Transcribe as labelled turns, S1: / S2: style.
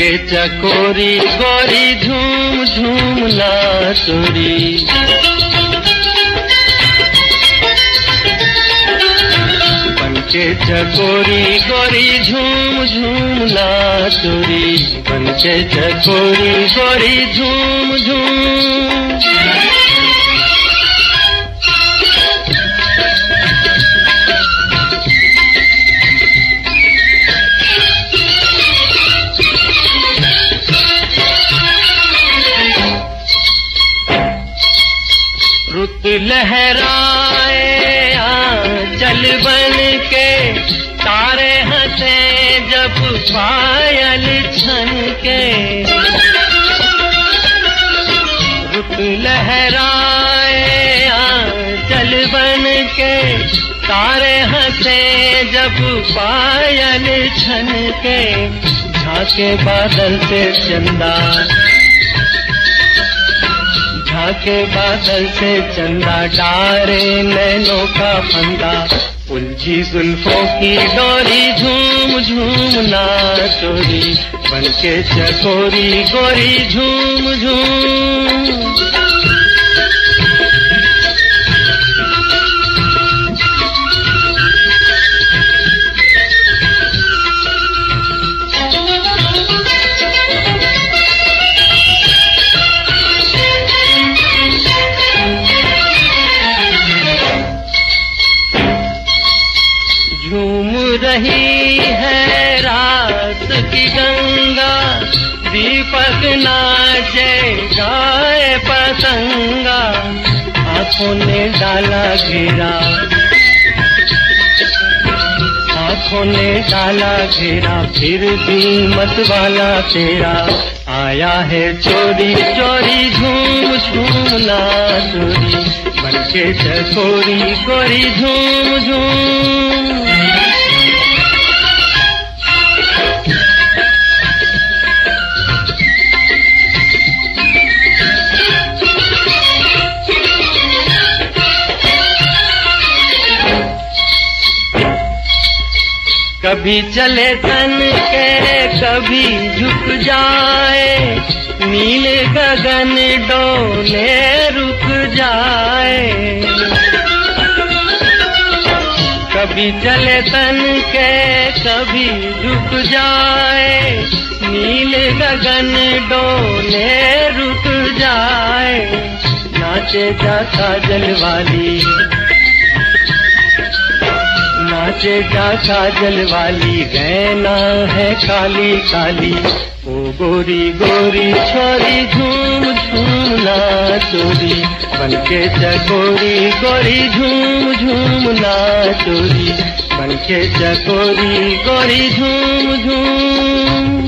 S1: बनके चकोरी गोरी झूम झूम नाचोरी बनके चकोरी गोरी झूम झूम नाचोरी बनके चकोरी गोरी झूम झूम रुत लहराए चल बन के, तारे हंसे जब पायल छन के। रुत लहराए चल बन के, तारे हंसे जब पायल छन के। झाके बादल से चंदा झाके बादल से चंदा डारे नैनों का फंदा। उलझी जुल्फों की डोरी झूम झूम ना चोरी। बनके चकोरी गोरी झूम झूम। रही है रात की गंगा। दीपक नाचे, गाए पतंगा। आँखों ने डाला घेरा। आँखों ने डाला घेरा, फिर भी मत वाला तेरा। आया है चोरी चोरी झूम झूम ना चोरी बनके चकोरी गोरी झूम झूम। कभी चले तन के, कभी झुक जाए। नील गगन डोले रुक जाए। कभी चले तन के, कभी झुक जाए। नील गगन डोले रुक जाए। नाचे जाता जलवाली नाचे जाता जल वाली गैना है काली काली ओ गोरी गोरी छोरी झूम झूम नाचोरी बनके चकोरी गोरी झूम झूम नाचोरी बनके चकोरी गोरी झूम झूम।